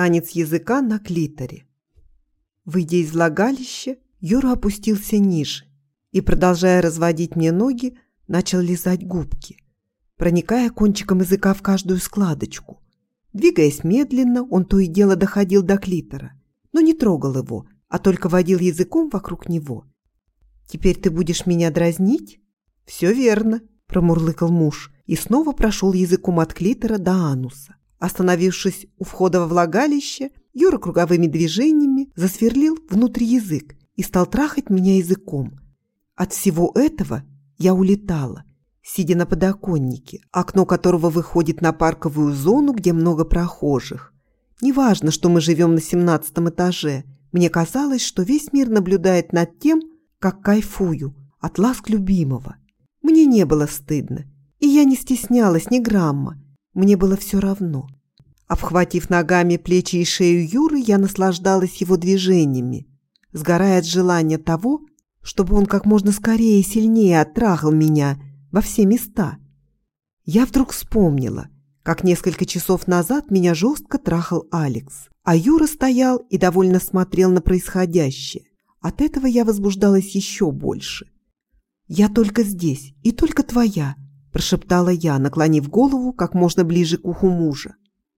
Танец языка на клиторе. Выйдя из влагалища, Юра опустился ниже и, продолжая разводить мне ноги, начал лизать губки, проникая кончиком языка в каждую складочку. Двигаясь медленно, он то и дело доходил до клитора, но не трогал его, а только водил языком вокруг него. «Теперь ты будешь меня дразнить?» «Все верно», – промурлыкал муж и снова прошел языком от клитора до ануса. Остановившись у входа во влагалище, Юра круговыми движениями засверлил внутри язык и стал трахать меня языком. От всего этого я улетала, сидя на подоконнике, окно которого выходит на парковую зону, где много прохожих. Неважно, что мы живем на семнадцатом этаже, мне казалось, что весь мир наблюдает над тем, как кайфую от ласк любимого. Мне не было стыдно, и я не стеснялась ни грамма. Мне было все равно. Обхватив ногами плечи и шею Юры, я наслаждалась его движениями, сгорая от желания того, чтобы он как можно скорее и сильнее оттрахал меня во все места. Я вдруг вспомнила, как несколько часов назад меня жестко трахал Алекс, а Юра стоял и довольно смотрел на происходящее. От этого я возбуждалась еще больше. «Я только здесь и только твоя», – прошептала я, наклонив голову как можно ближе к уху мужа.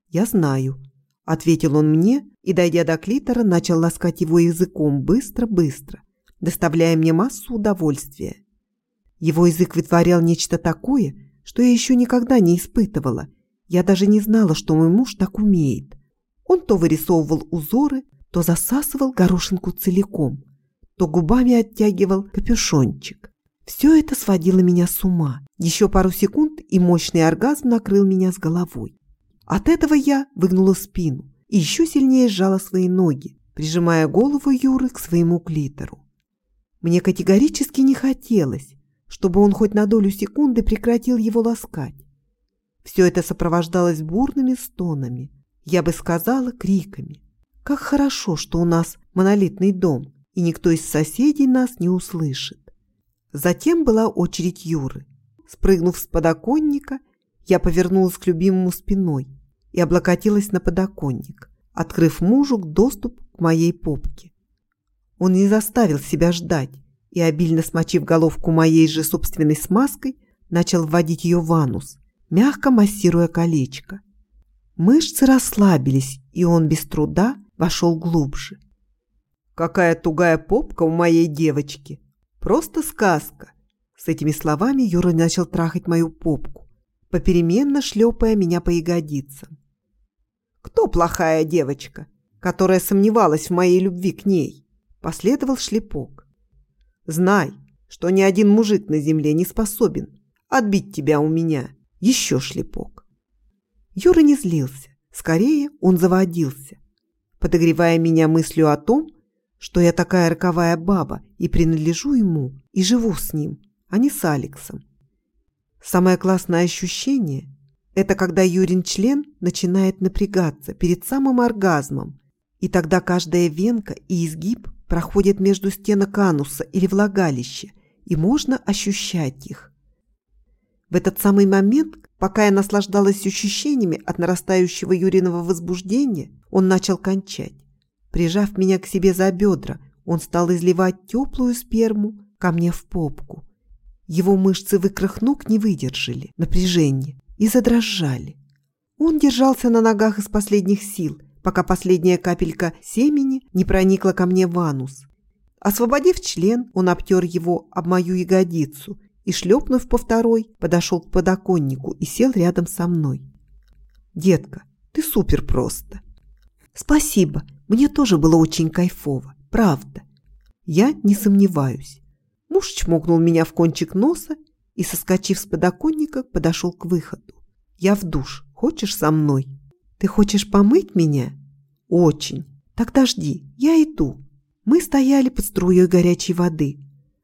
«Я знаю», – ответил он мне и, дойдя до клитора, начал ласкать его языком быстро-быстро, доставляя мне массу удовольствия. Его язык вытворял нечто такое, что я еще никогда не испытывала. Я даже не знала, что мой муж так умеет. Он то вырисовывал узоры, то засасывал горошинку целиком, то губами оттягивал капюшончик. Все это сводило меня с ума. Еще пару секунд, и мощный оргазм накрыл меня с головой. От этого я выгнула спину и еще сильнее сжала свои ноги, прижимая голову Юры к своему клитору. Мне категорически не хотелось, чтобы он хоть на долю секунды прекратил его ласкать. Все это сопровождалось бурными стонами, я бы сказала, криками. Как хорошо, что у нас монолитный дом, и никто из соседей нас не услышит. Затем была очередь Юры. Спрыгнув с подоконника, я повернулась к любимому спиной и облокотилась на подоконник, открыв мужу доступ к моей попке. Он не заставил себя ждать и, обильно смочив головку моей же собственной смазкой, начал вводить ее в анус, мягко массируя колечко. Мышцы расслабились, и он без труда вошел глубже. «Какая тугая попка у моей девочки!» Просто сказка. С этими словами Юра начал трахать мою попку, попеременно шлепая меня по ягодицам. Кто плохая девочка, которая сомневалась в моей любви к ней? Последовал шлепок. Знай, что ни один мужик на земле не способен отбить тебя у меня. Еще шлепок. Юра не злился. Скорее, он заводился, подогревая меня мыслью о том, что я такая роковая баба и принадлежу ему, и живу с ним, а не с Алексом. Самое классное ощущение – это когда Юрин член начинает напрягаться перед самым оргазмом, и тогда каждая венка и изгиб проходят между стенок ануса или влагалища, и можно ощущать их. В этот самый момент, пока я наслаждалась ощущениями от нарастающего Юриного возбуждения, он начал кончать. Прижав меня к себе за бедра, он стал изливать теплую сперму ко мне в попку. Его мышцы в икрах ног не выдержали напряжения и задрожали. Он держался на ногах из последних сил, пока последняя капелька семени не проникла ко мне в анус. Освободив член, он обтер его об мою ягодицу и, шлепнув по второй, подошел к подоконнику и сел рядом со мной. «Детка, ты супер просто!» «Спасибо, мне тоже было очень кайфово, правда. Я не сомневаюсь. Муж чмокнул меня в кончик носа и, соскочив с подоконника, подошел к выходу. «Я в душ. Хочешь со мной?» «Ты хочешь помыть меня?» «Очень. Тогда жди. Я иду». Мы стояли под струей горячей воды,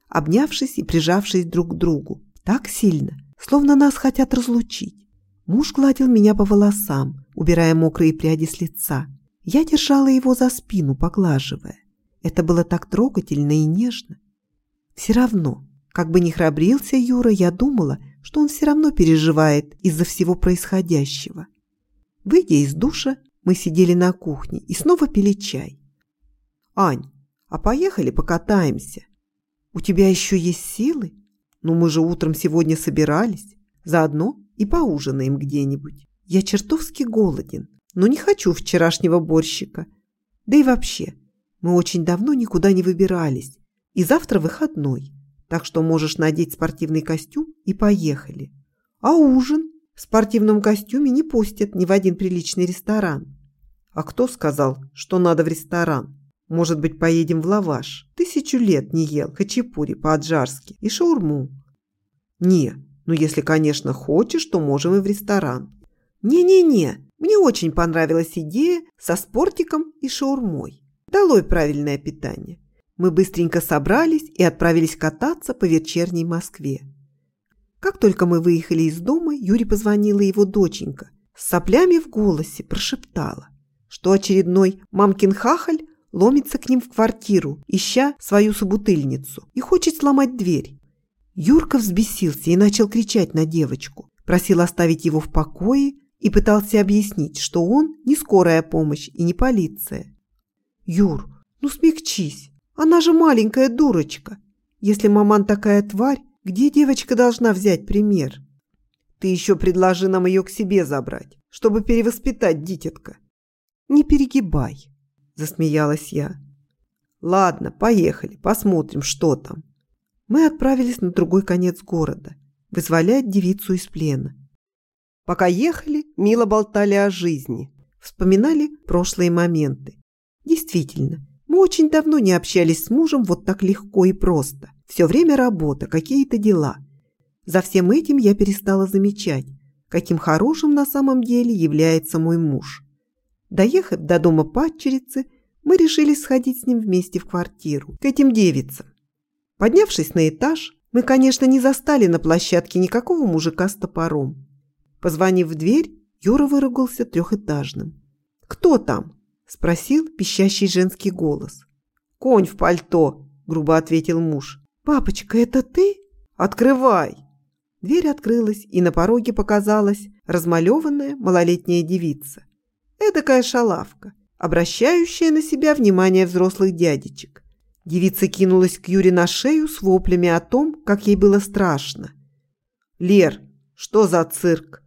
обнявшись и прижавшись друг к другу. Так сильно, словно нас хотят разлучить. Муж гладил меня по волосам, убирая мокрые пряди с лица. Я держала его за спину, поглаживая. Это было так трогательно и нежно. Все равно, как бы ни храбрился Юра, я думала, что он все равно переживает из-за всего происходящего. Выйдя из душа, мы сидели на кухне и снова пили чай. «Ань, а поехали покатаемся? У тебя еще есть силы? Ну мы же утром сегодня собирались. Заодно и поужинаем где-нибудь. Я чертовски голоден, но не хочу вчерашнего борщика. Да и вообще, мы очень давно никуда не выбирались. И завтра выходной, так что можешь надеть спортивный костюм и поехали. А ужин? В спортивном костюме не пустят ни в один приличный ресторан. А кто сказал, что надо в ресторан? Может быть, поедем в лаваш? Тысячу лет не ел хачапури по-аджарски и шаурму. Не, ну если, конечно, хочешь, то можем и в ресторан. Не-не-не, мне очень понравилась идея со спортиком и шаурмой. Долой правильное питание. Мы быстренько собрались и отправились кататься по вечерней Москве. Как только мы выехали из дома, Юре позвонила его доченька. С соплями в голосе прошептала, что очередной мамкин хахаль ломится к ним в квартиру, ища свою собутыльницу, и хочет сломать дверь. Юрка взбесился и начал кричать на девочку, просил оставить его в покое и пытался объяснить, что он не скорая помощь и не полиция. «Юр, ну смягчись, она же маленькая дурочка. Если маман такая тварь, где девочка должна взять пример? Ты еще предложи нам ее к себе забрать, чтобы перевоспитать дитятка. Не перегибай, засмеялась я. Ладно, поехали, посмотрим, что там. Мы отправились на другой конец города, вызволять девицу из плена. Пока ехали, мило болтали о жизни, вспоминали прошлые моменты. Действительно, мы очень давно не общались с мужем вот так легко и просто. Все время работа, какие-то дела. За всем этим я перестала замечать, каким хорошим на самом деле является мой муж. Доехав до дома падчерицы, мы решили сходить с ним вместе в квартиру, к этим девицам. Поднявшись на этаж, мы, конечно, не застали на площадке никакого мужика с топором. Позвонив в дверь, Юра выругался трехэтажным. «Кто там?» – спросил пищащий женский голос. «Конь в пальто», – грубо ответил муж. «Папочка, это ты? Открывай!» Дверь открылась, и на пороге показалась размалеванная малолетняя девица. Эдакая шалавка, обращающая на себя внимание взрослых дядечек. Девица кинулась к Юре на шею с воплями о том, как ей было страшно. «Лер, что за цирк?»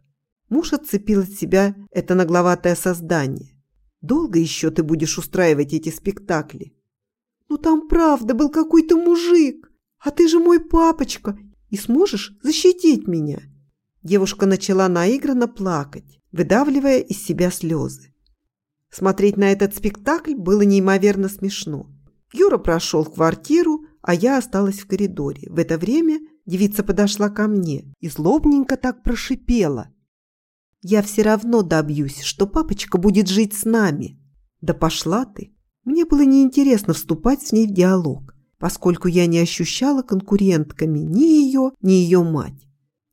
Муж отцепил от себя это нагловатое создание. «Долго еще ты будешь устраивать эти спектакли?» «Ну там правда был какой-то мужик!» «А ты же мой папочка и сможешь защитить меня?» Девушка начала наигранно плакать, выдавливая из себя слезы. Смотреть на этот спектакль было неимоверно смешно. Юра прошел в квартиру, а я осталась в коридоре. В это время девица подошла ко мне и злобненько так прошипела. «Я все равно добьюсь, что папочка будет жить с нами». «Да пошла ты!» Мне было неинтересно вступать с ней в диалог поскольку я не ощущала конкурентками ни ее, ни ее мать.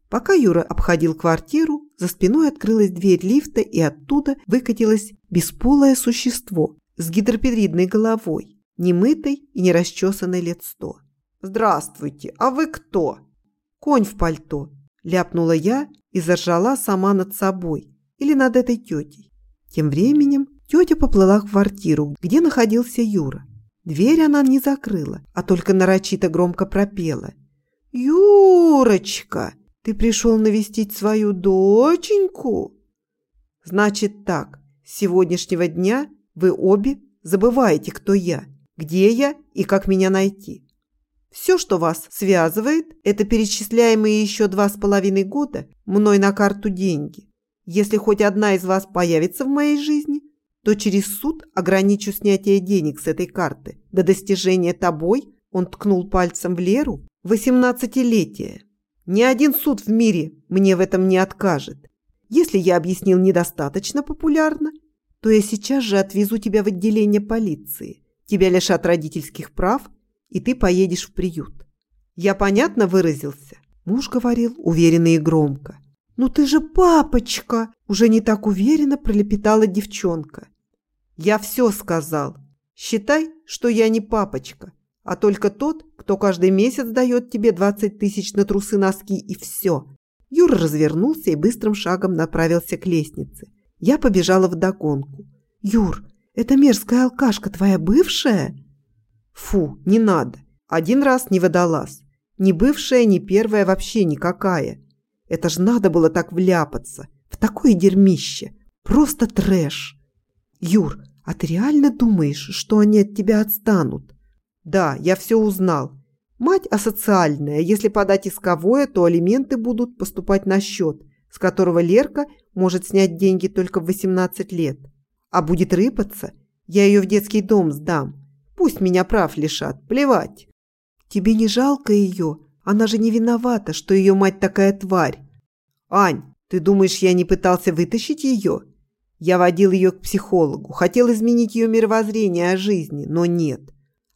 Пока Юра обходил квартиру, за спиной открылась дверь лифта, и оттуда выкатилось бесполое существо с гидропедридной головой, немытой и не расчесанной лет сто. «Здравствуйте, а вы кто?» «Конь в пальто», – ляпнула я и заржала сама над собой или над этой тетей. Тем временем тетя поплыла в квартиру, где находился Юра. Дверь она не закрыла, а только нарочито громко пропела. «Юрочка, ты пришел навестить свою доченьку?» «Значит так, с сегодняшнего дня вы обе забываете, кто я, где я и как меня найти. Все, что вас связывает, это перечисляемые еще два с половиной года мной на карту деньги. Если хоть одна из вас появится в моей жизни, то через суд ограничу снятие денег с этой карты до достижения тобой, он ткнул пальцем в Леру, восемнадцатилетия. Ни один суд в мире мне в этом не откажет. Если я объяснил недостаточно популярно, то я сейчас же отвезу тебя в отделение полиции. Тебя лишат родительских прав, и ты поедешь в приют. Я понятно выразился? Муж говорил уверенно и громко. «Ну ты же папочка!» Уже не так уверенно пролепетала девчонка. «Я все сказал. Считай, что я не папочка, а только тот, кто каждый месяц дает тебе 20 тысяч на трусы-носки и все». Юра развернулся и быстрым шагом направился к лестнице. Я побежала вдогонку. Юр, эта мерзкая алкашка твоя бывшая? Фу, не надо. Один раз не водолаз. Ни бывшая, ни первая вообще никакая. Это ж надо было так вляпаться. В такое дерьмище. Просто трэш. Юр, а ты реально думаешь, что они от тебя отстанут? Да, я все узнал. Мать асоциальная. Если подать исковое, то алименты будут поступать на счет, с которого Лерка может снять деньги только в 18 лет. А будет рыпаться, я ее в детский дом сдам. Пусть меня прав лишат, плевать. Тебе не жалко ее? Она же не виновата, что ее мать такая тварь. Ань, ты думаешь, я не пытался вытащить ее? Я водил ее к психологу, хотел изменить ее мировоззрение о жизни, но нет.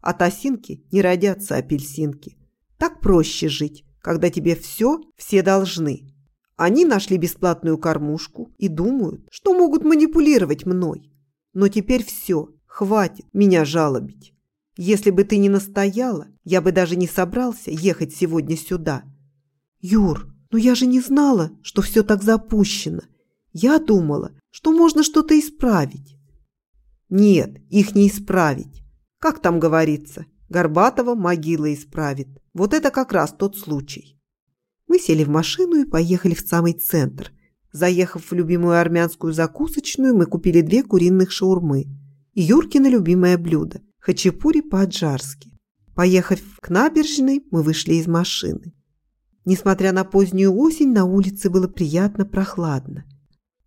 От осинки не родятся апельсинки. Так проще жить, когда тебе все, все должны. Они нашли бесплатную кормушку и думают, что могут манипулировать мной. Но теперь все, хватит меня жалобить. Если бы ты не настояла, я бы даже не собрался ехать сегодня сюда. Юр, ну я же не знала, что все так запущено. Я думала, что можно что-то исправить. Нет, их не исправить. Как там говорится, Горбатова могила исправит. Вот это как раз тот случай. Мы сели в машину и поехали в самый центр. Заехав в любимую армянскую закусочную, мы купили две куриных шаурмы и Юркино любимое блюдо – хачапури по-аджарски. Поехав к набережной, мы вышли из машины. Несмотря на позднюю осень, на улице было приятно прохладно.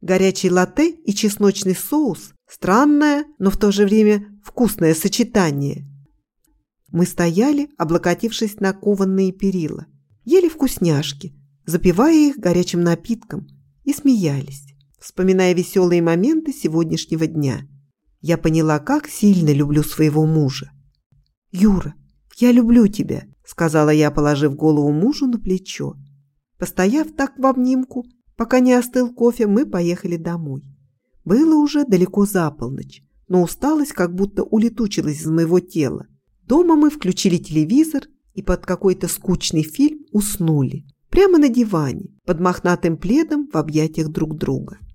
Горячий латте и чесночный соус – странное, но в то же время вкусное сочетание. Мы стояли, облокотившись на кованные перила, ели вкусняшки, запивая их горячим напитком, и смеялись, вспоминая веселые моменты сегодняшнего дня. Я поняла, как сильно люблю своего мужа. «Юра, я люблю тебя», – сказала я, положив голову мужу на плечо. Постояв так в обнимку, пока не остыл кофе, мы поехали домой. Было уже далеко за полночь но усталость как будто улетучилась из моего тела. Дома мы включили телевизор и под какой-то скучный фильм уснули. Прямо на диване, под мохнатым пледом в объятиях друг друга.